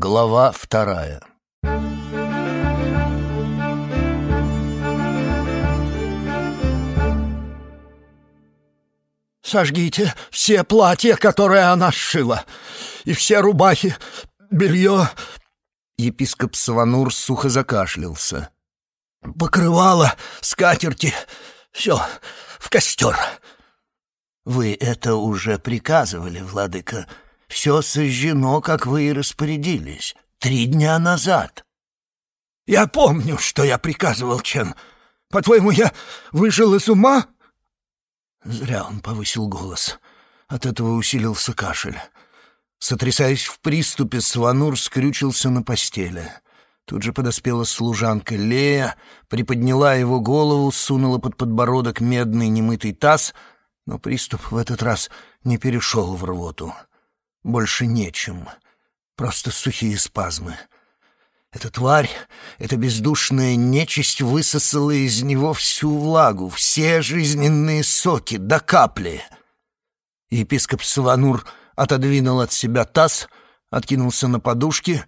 Глава вторая «Сожгите все платья, которые она сшила, и все рубахи, белье...» Епископ Саванур сухо закашлялся. «Покрывало, скатерти, все в костер». «Вы это уже приказывали, владыка. Все сожжено, как вы и распорядились, три дня назад». «Я помню, что я приказывал, Чен. По-твоему, я выжил из ума?» Зря он повысил голос. От этого усилился кашель. Сотрясаясь в приступе, Сванур скрючился на постели. Тут же подоспела служанка Лея, приподняла его голову, сунула под подбородок медный немытый таз, но приступ в этот раз не перешел в рвоту. Больше нечем. Просто сухие спазмы. Эта тварь, эта бездушная нечисть высосала из него всю влагу, все жизненные соки до капли. Епископ Саванур отодвинул от себя таз, откинулся на подушки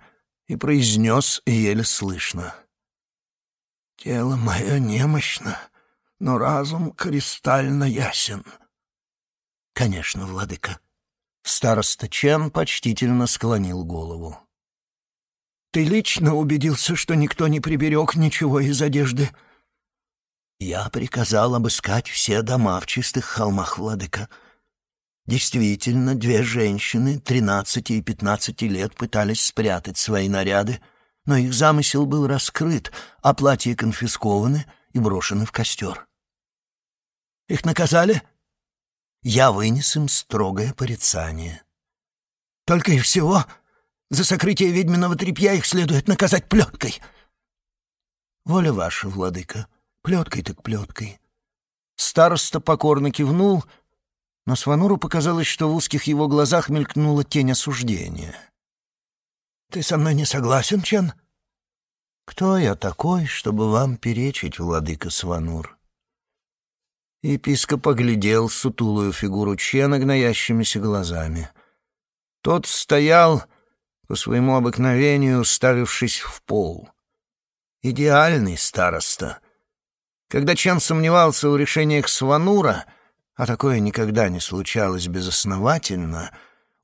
и произнес еле слышно. «Тело мое немощно, но разум кристально ясен». «Конечно, владыка». Староста Чен почтительно склонил голову. Ты лично убедился, что никто не приберег ничего из одежды?» «Я приказал обыскать все дома в чистых холмах, владыка. Действительно, две женщины, тринадцати и пятнадцати лет, пытались спрятать свои наряды, но их замысел был раскрыт, а платья конфискованы и брошены в костер. Их наказали?» «Я вынес им строгое порицание». «Только и всего?» За сокрытие ведьминого тряпья их следует наказать плеткой. Воля ваша, владыка, плеткой так плеткой. Староста покорно кивнул, но Свануру показалось, что в узких его глазах мелькнула тень осуждения. «Ты со мной не согласен, Чен?» «Кто я такой, чтобы вам перечить, владыка Сванур?» Епископ оглядел сутулую фигуру Чена гноящимися глазами. Тот стоял по своему обыкновению уставившись в пол. Идеальный староста. Когда Чан сомневался в решениях Сванура, а такое никогда не случалось безосновательно,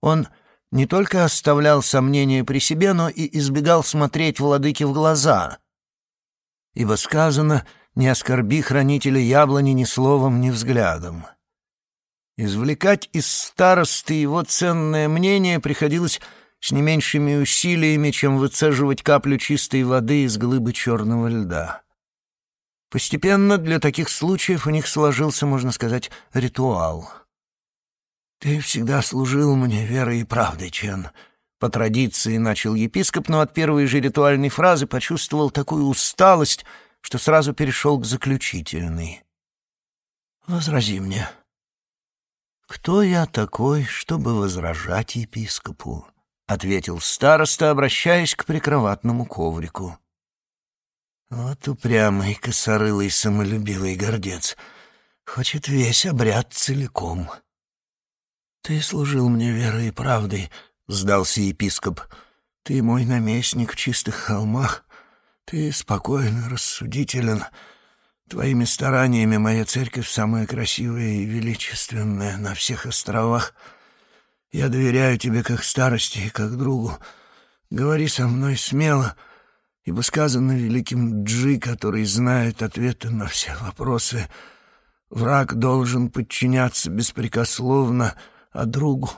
он не только оставлял сомнения при себе, но и избегал смотреть владыке в глаза. Ибо сказано «не оскорби хранителя яблони ни словом, ни взглядом». Извлекать из старосты его ценное мнение приходилось с не меньшими усилиями, чем выцеживать каплю чистой воды из глыбы черного льда. Постепенно для таких случаев у них сложился, можно сказать, ритуал. «Ты всегда служил мне верой и правдой, Чен», — по традиции начал епископ, но от первой же ритуальной фразы почувствовал такую усталость, что сразу перешел к заключительной. «Возрази мне». «Кто я такой, чтобы возражать епископу?» — ответил староста, обращаясь к прикроватному коврику. «Вот упрямый, косорылый, самолюбивый гордец. Хочет весь обряд целиком». «Ты служил мне верой и правдой», — сдался епископ. «Ты мой наместник в чистых холмах. Ты спокойно рассудителен. Твоими стараниями моя церковь самая красивая и величественная на всех островах». Я доверяю тебе как старости и как другу. Говори со мной смело, ибо сказано великим Джи, который знает ответы на все вопросы. Враг должен подчиняться беспрекословно, а другу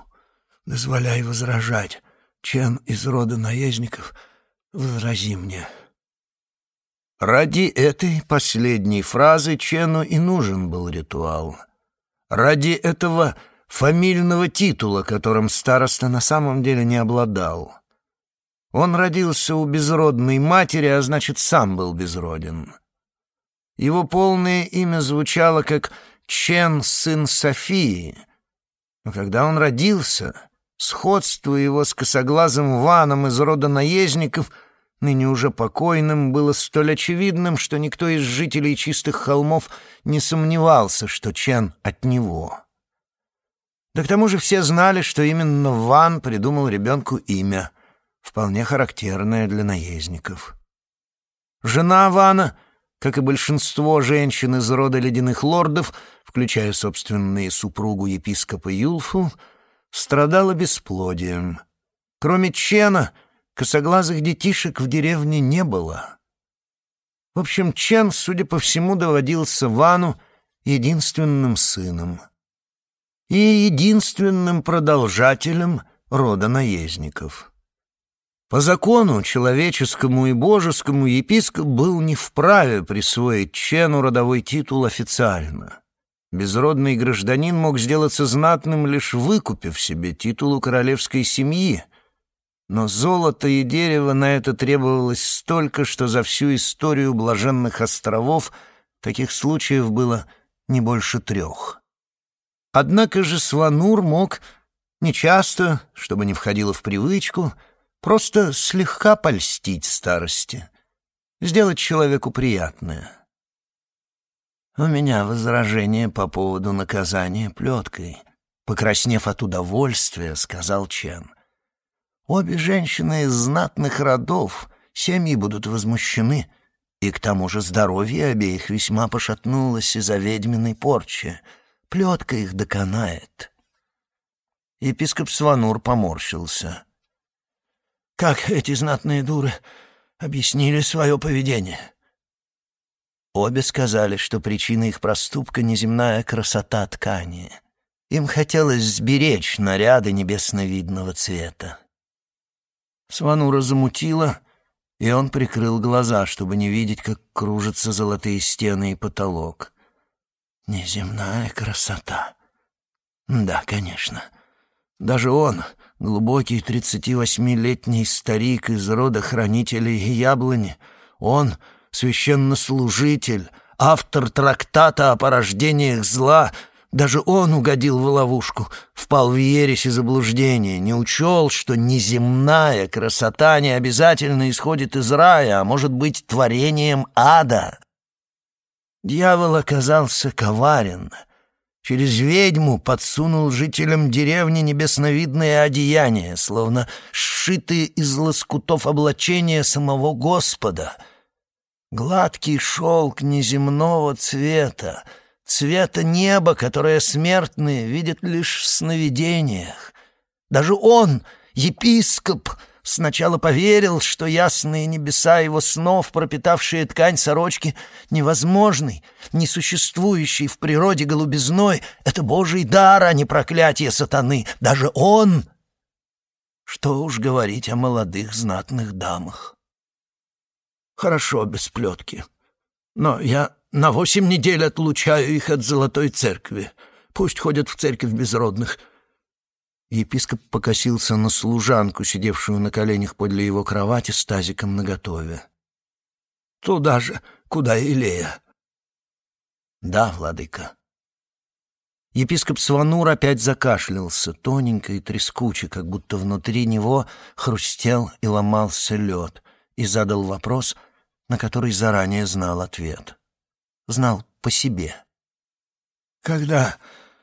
дозволяй возражать. Чен из рода наездников, возрази мне». Ради этой последней фразы Чену и нужен был ритуал. Ради этого фамильного титула, которым староста на самом деле не обладал. Он родился у безродной матери, а значит, сам был безроден. Его полное имя звучало как Чен, сын Софии. Но когда он родился, сходство его с косоглазым Ваном из рода наездников, ныне уже покойным, было столь очевидным, что никто из жителей чистых холмов не сомневался, что Чен от него. Да к тому же все знали, что именно Ван придумал ребенку имя. вполне характерное для наездников. Жена Вана, как и большинство женщин из рода ледяных лордов, включая собственную супругу епископа Юлфу, страдала бесплодием. Кроме Чена, косоглазых детишек в деревне не было. В общем, Чен, судя по всему, доводился Вану единственным сыном и единственным продолжателем рода наездников. По закону, человеческому и божескому, епископ был не вправе присвоить Чену родовой титул официально. Безродный гражданин мог сделаться знатным, лишь выкупив себе титул у королевской семьи, но золота и дерева на это требовалось столько, что за всю историю блаженных островов таких случаев было не больше трех. Однако же Сванур мог нечасто, чтобы не входило в привычку — Просто слегка польстить старости, сделать человеку приятное. У меня возражение по поводу наказания плеткой. Покраснев от удовольствия, сказал Чен. Обе женщины из знатных родов, семьи будут возмущены, и к тому же здоровье обеих весьма пошатнулось из-за ведьминой порчи. Плетка их доконает. Епископ Сванур поморщился. Как эти знатные дуры объяснили свое поведение? Обе сказали, что причина их проступка — неземная красота ткани. Им хотелось сберечь наряды небесновидного цвета. Сванура замутила, и он прикрыл глаза, чтобы не видеть, как кружатся золотые стены и потолок. Неземная красота. Да, конечно. Даже он, глубокий тридцати восьмилетний старик из рода хранителей яблони, он — священнослужитель, автор трактата о порождениях зла, даже он угодил в ловушку, впал в ересь и заблуждение, не учел, что неземная красота не обязательно исходит из рая, а может быть творением ада. Дьявол оказался коварен — Через ведьму подсунул жителям деревни небесновидные одеяния, словно сшитые из лоскутов облачения самого Господа. Гладкий шелк неземного цвета, цвета неба, которое смертные видят лишь в сновидениях. Даже он, епископ, Сначала поверил, что ясные небеса его снов, пропитавшие ткань сорочки, невозможный, несуществующий в природе голубизной — это божий дар, а не проклятие сатаны. Даже он... Что уж говорить о молодых знатных дамах. Хорошо без плетки. Но я на восемь недель отлучаю их от золотой церкви. Пусть ходят в церковь безродных — Епископ покосился на служанку, сидевшую на коленях подле его кровати с тазиком наготове. «Туда же, куда Илея?» «Да, владыка». Епископ Сванур опять закашлялся, тоненько и трескуче, как будто внутри него хрустел и ломался лед, и задал вопрос, на который заранее знал ответ. Знал по себе. «Когда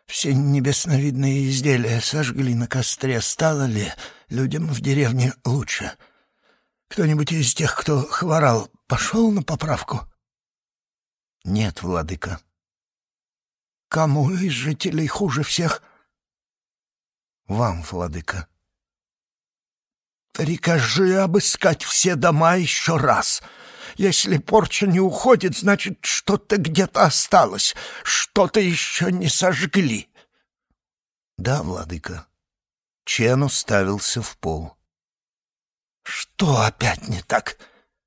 все небесновидные изделия сожгли на костре, стало ли людям в деревне лучше? Кто-нибудь из тех, кто хворал, пошел на поправку? Нет, владыка. Кому из жителей хуже всех? Вам, владыка. Прикажи обыскать все дома еще раз — если порча не уходит, значит, что-то где-то осталось, что-то еще не сожгли. Да, владыка. Чен уставился в пол. Что опять не так?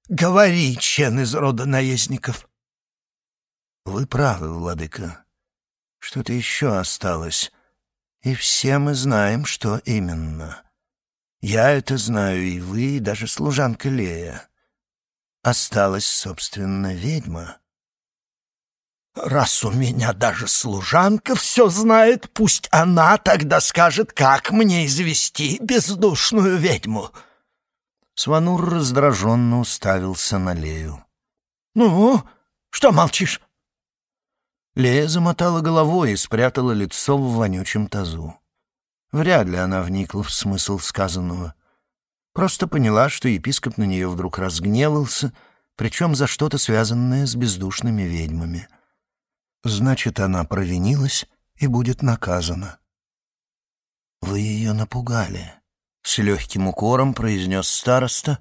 Говори, Чен из рода наездников. Вы правы, владыка. Что-то еще осталось. И все мы знаем, что именно. Я это знаю, и вы, и даже служанка Лея. Осталась, собственно, ведьма. «Раз у меня даже служанка все знает, пусть она тогда скажет, как мне извести бездушную ведьму». Сванур раздраженно уставился на Лею. «Ну, что молчишь?» Лея замотала головой и спрятала лицо в вонючем тазу. Вряд ли она вникла в смысл сказанного. Просто поняла, что епископ на нее вдруг разгневался, причем за что-то связанное с бездушными ведьмами. Значит, она провинилась и будет наказана. «Вы ее напугали», — с легким укором произнес староста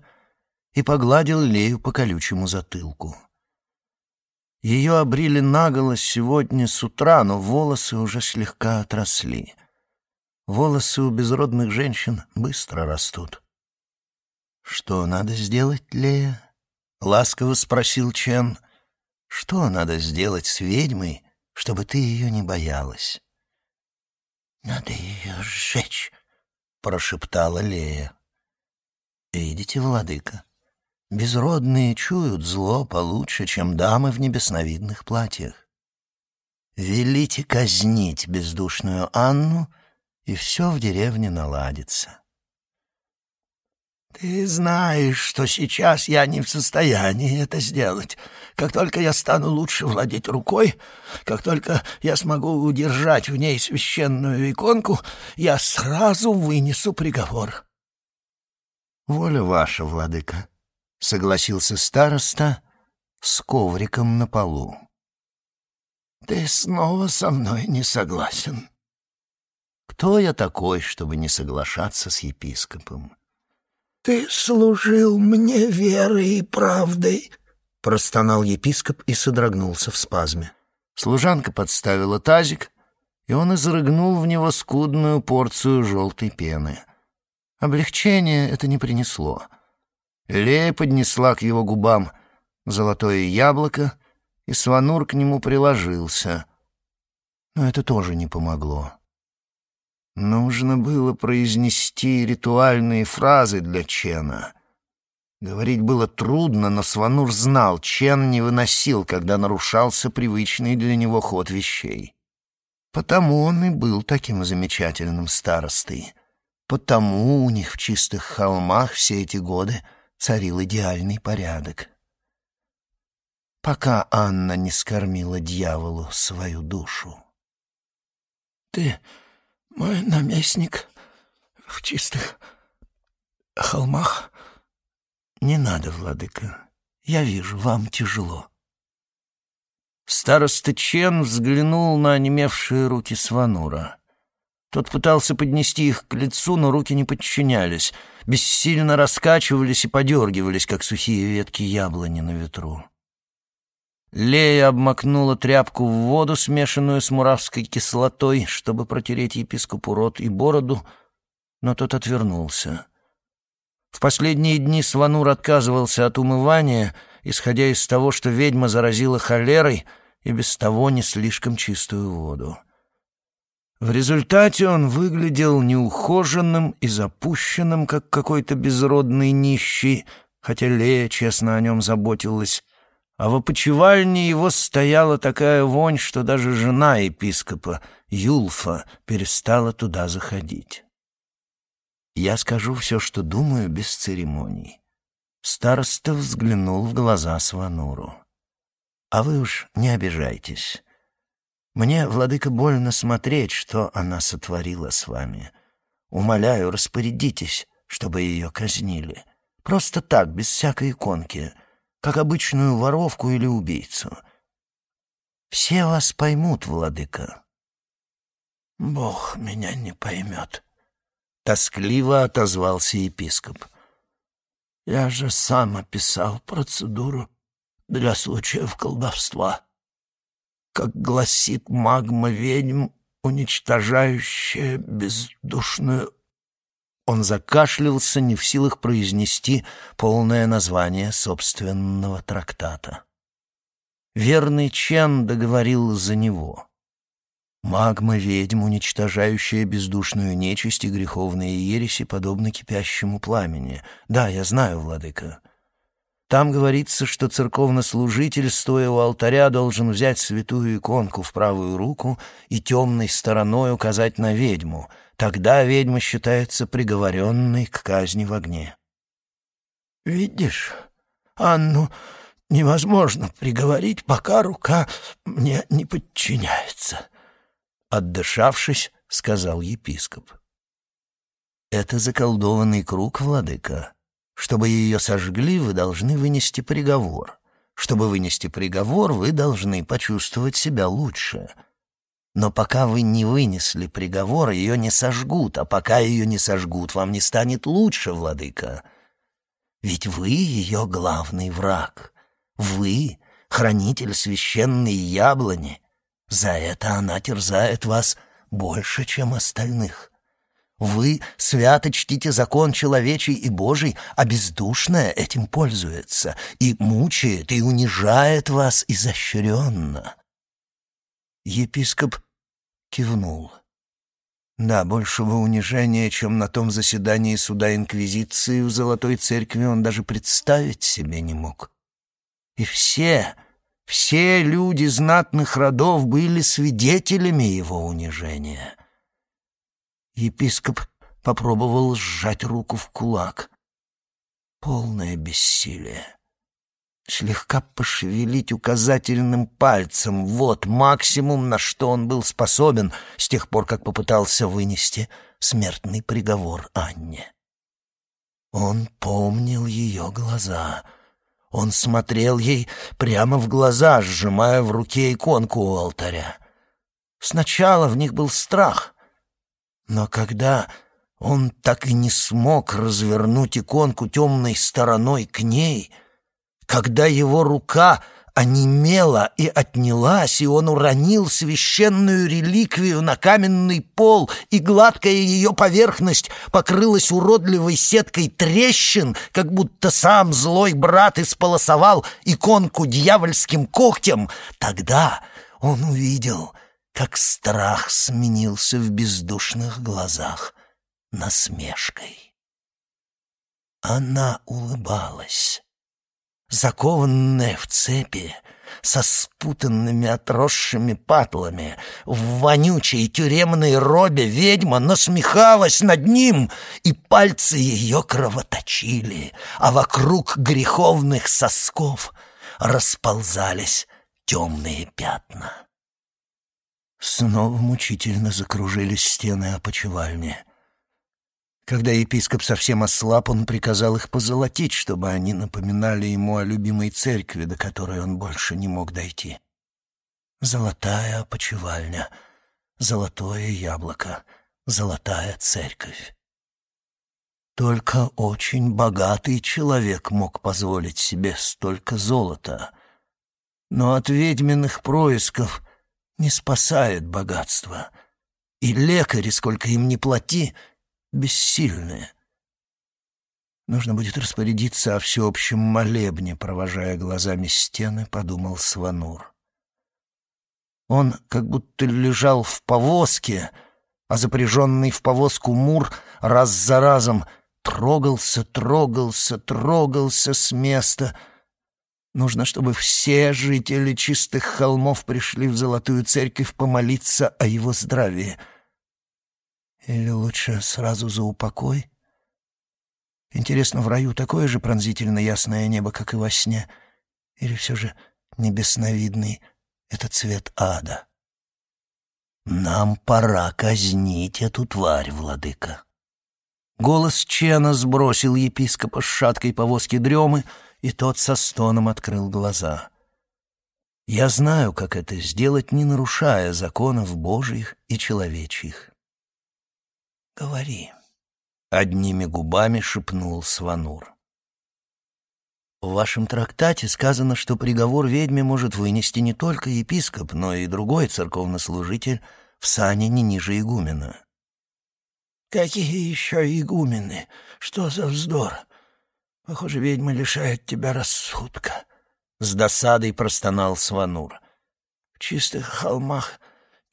и погладил Лею по колючему затылку. Ее обрили наголо сегодня с утра, но волосы уже слегка отросли. Волосы у безродных женщин быстро растут. «Что надо сделать, Лея?» — ласково спросил Чен. «Что надо сделать с ведьмой, чтобы ты ее не боялась?» «Надо ее сжечь», — прошептала Лея. «Видите, владыка, безродные чуют зло получше, чем дамы в небесновидных платьях. Велите казнить бездушную Анну, и все в деревне наладится». «Ты знаешь, что сейчас я не в состоянии это сделать. Как только я стану лучше владеть рукой, как только я смогу удержать в ней священную иконку, я сразу вынесу приговор». «Воля ваша, владыка», — согласился староста с ковриком на полу. «Ты снова со мной не согласен». «Кто я такой, чтобы не соглашаться с епископом?» «Ты служил мне верой и правдой», — простонал епископ и содрогнулся в спазме. Служанка подставила тазик, и он изрыгнул в него скудную порцию желтой пены. Облегчение это не принесло. Лея поднесла к его губам золотое яблоко, и Сванур к нему приложился. Но это тоже не помогло. Нужно было произнести ритуальные фразы для Чена. Говорить было трудно, но Сванур знал, Чен не выносил, когда нарушался привычный для него ход вещей. Потому он и был таким замечательным старостой. Потому у них в чистых холмах все эти годы царил идеальный порядок. Пока Анна не скормила дьяволу свою душу. «Ты мой наместник в чистых холмах. Не надо, владыка. Я вижу, вам тяжело. Староста Чен взглянул на онемевшие руки Сванура. Тот пытался поднести их к лицу, но руки не подчинялись, бессильно раскачивались и подергивались, как сухие ветки яблони на ветру. Лея обмакнула тряпку в воду, смешанную с муравской кислотой, чтобы протереть епископу рот и бороду, но тот отвернулся. В последние дни Сванур отказывался от умывания, исходя из того, что ведьма заразила холерой и без того не слишком чистую воду. В результате он выглядел неухоженным и запущенным, как какой-то безродный нищий, хотя Лея честно о нем заботилась, а в опочивальне его стояла такая вонь, что даже жена епископа, Юлфа, перестала туда заходить. Я скажу все, что думаю, без церемоний. Староста взглянул в глаза Свануру. «А вы уж не обижайтесь. Мне, владыка, больно смотреть, что она сотворила с вами. Умоляю, распорядитесь, чтобы ее казнили. Просто так, без всякой иконки» как обычную воровку или убийцу. Все вас поймут, владыка. Бог меня не поймет, — тоскливо отозвался епископ. Я же сам описал процедуру для случаев колдовства. Как гласит магма ведьм, уничтожающая бездушную он закашлялся, не в силах произнести полное название собственного трактата. Верный Чен договорил за него. Магма ведьм, уничтожающая бездушную нечисть и греховные ереси, подобно кипящему пламени. Да, я знаю, владыка. Там говорится, что церковнослужитель, стоя у алтаря, должен взять святую иконку в правую руку и темной стороной указать на ведьму — Тогда ведьма считается приговоренной к казни в огне. «Видишь, Анну невозможно приговорить, пока рука мне не подчиняется», — отдышавшись, сказал епископ. Это заколдованный круг, владыка. Чтобы ее сожгли, вы должны вынести приговор. Чтобы вынести приговор, вы должны почувствовать себя лучше. Но пока вы не вынесли приговор, ее не сожгут, а пока ее не сожгут, вам не станет лучше, владыка. Ведь вы ее главный враг. Вы — хранитель священной яблони. За это она терзает вас больше, чем остальных. Вы свято чтите закон человечий и Божий, а бездушная этим пользуется и мучает, и унижает вас изощренно. Епископ кивнул. Да, большего унижения, чем на том заседании суда Инквизиции в Золотой Церкви, он даже представить себе не мог. И все, все люди знатных родов были свидетелями его унижения. Епископ попробовал сжать руку в кулак. Полное бессилие. Слегка пошевелить указательным пальцем — вот максимум, на что он был способен с тех пор, как попытался вынести смертный приговор Анне. Он помнил ее глаза — он смотрел ей прямо в глаза, сжимая в руке иконку у алтаря. Сначала в них был страх, но когда он так и не смог развернуть иконку темной стороной к ней, когда его рука онемела и отнялась, и он уронил священную реликвию на каменный пол, и гладкая ее поверхность покрылась уродливой сеткой трещин, как будто сам злой брат исполосовал иконку дьявольским когтем. Тогда он увидел, как страх сменился в бездушных глазах насмешкой. Она улыбалась закованная в цепи, со спутанными отросшими патлами, в вонючей тюремной робе ведьма насмехалась над ним, и пальцы ее кровоточили, а вокруг греховных сосков расползались темные пятна. Снова мучительно закружились стены опочивальни. Когда епископ совсем ослаб, он приказал их позолотить, чтобы они напоминали ему о любимой церкви, до которой он больше не мог дойти. Золотая опочивальня, золотое яблоко, золотая церковь. Только очень богатый человек мог позволить себе столько золота. Но от ведьминых происков не спасает богатство. И лекари, сколько им ни плати, — бессильные. Нужно будет распорядиться о всеобщем молебне, провожая глазами стены, подумал Сванур. Он как будто лежал в повозке, а запряженный в повозку Мур раз за разом трогался, трогался, трогался с места. Нужно, чтобы все жители чистых холмов пришли в Золотую Церковь помолиться о его здравии — или лучше сразу за упокой? Интересно, в раю такое же пронзительно ясное небо, как и во сне? Или все же небесновидный — это цвет ада? «Нам пора казнить эту тварь, владыка». Голос Чена сбросил епископа с шаткой повозки дремы, и тот со стоном открыл глаза. «Я знаю, как это сделать, не нарушая законов Божьих и человечьих. «Говори», — одними губами шепнул Сванур. В вашем трактате сказано, что приговор ведьме может вынести не только епископ, но и другой церковнослужитель в сане не ниже игумена. «Какие еще игумены? Что за вздор? Похоже, ведьма лишает тебя рассудка», — с досадой простонал Сванур. «В чистых холмах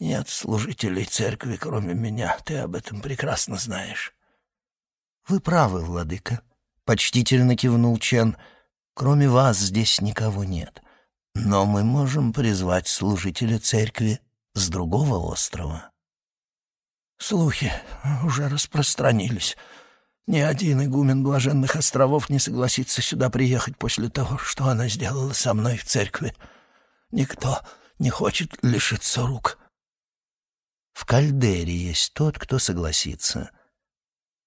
нет служителей церкви, кроме меня. Ты об этом прекрасно знаешь. Вы правы, владыка, почтительно кивнул Чен. Кроме вас здесь никого нет. Но мы можем призвать служителя церкви с другого острова. Слухи уже распространились. Ни один игумен Блаженных островов не согласится сюда приехать после того, что она сделала со мной в церкви. Никто не хочет лишиться рук. В Кальдере есть тот, кто согласится.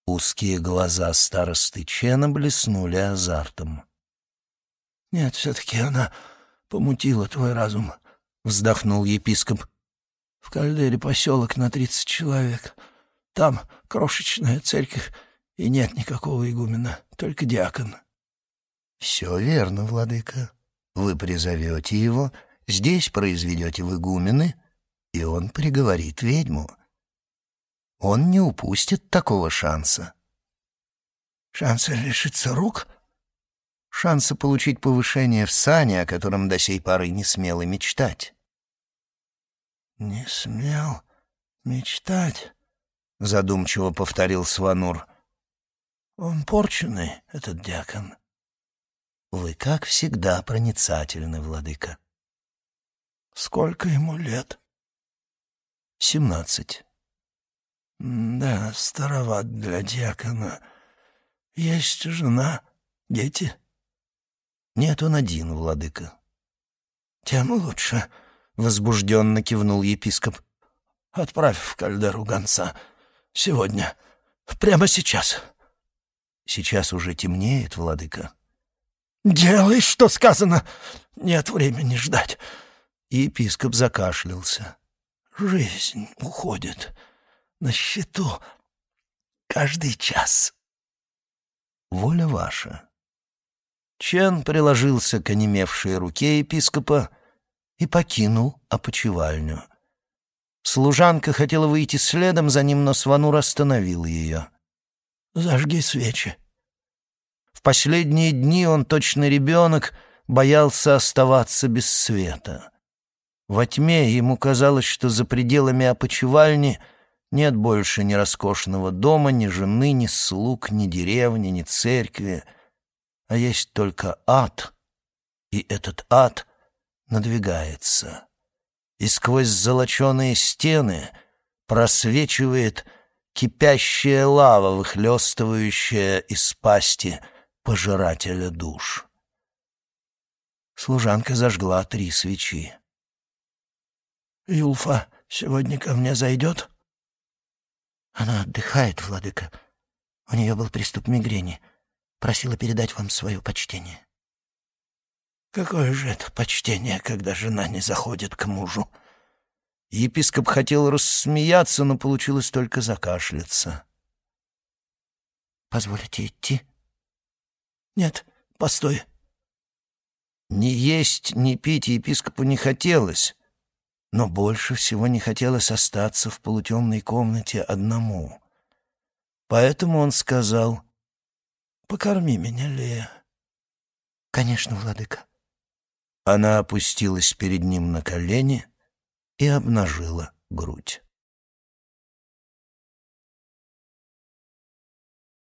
Узкие глаза старосты Чена блеснули азартом. «Нет, все-таки она помутила твой разум», — вздохнул епископ. «В Кальдере поселок на тридцать человек. Там крошечная церковь, и нет никакого игумена, только диакон». «Все верно, владыка. Вы призовете его, здесь произведете в игумены, и он приговорит ведьму. Он не упустит такого шанса». «Шанса лишиться рук?» шанса получить повышение в сане, о котором до сей поры не смел и мечтать. «Не смел мечтать», — задумчиво повторил Сванур. «Он порченый, этот дьякон». «Вы, как всегда, проницательны, владыка». «Сколько ему лет?» «Семнадцать». «Да, староват для дьякона. Есть жена, дети?» «Нет, он один, владыка». «Тем лучше», — возбужденно кивнул епископ. «Отправь в кальдеру гонца. Сегодня. Прямо сейчас». «Сейчас уже темнеет, владыка». «Делай, что сказано. Нет времени ждать». Епископ закашлялся. «Жизнь уходит. На счету. Каждый час». «Воля ваша», Чен приложился к онемевшей руке епископа и покинул опочивальню. Служанка хотела выйти следом за ним, но Сванур остановил ее. «Зажги свечи». В последние дни он, точно ребенок, боялся оставаться без света. Во тьме ему казалось, что за пределами опочивальни нет больше ни роскошного дома, ни жены, ни слуг, ни деревни, ни церкви — а есть только ад, и этот ад надвигается. И сквозь золоченые стены просвечивает кипящая лава, выхлестывающая из пасти пожирателя душ. Служанка зажгла три свечи. «Юлфа сегодня ко мне зайдет?» «Она отдыхает, владыка. У нее был приступ мигрени. Просила передать вам свое почтение». «Какое же это почтение, когда жена не заходит к мужу?» Епископ хотел рассмеяться, но получилось только закашляться. «Позволите идти?» «Нет, постой». Ни есть, ни пить епископу не хотелось, но больше всего не хотелось остаться в полутемной комнате одному. Поэтому он сказал Покорми меня, Лея». «Конечно, владыка». Она опустилась перед ним на колени и обнажила грудь.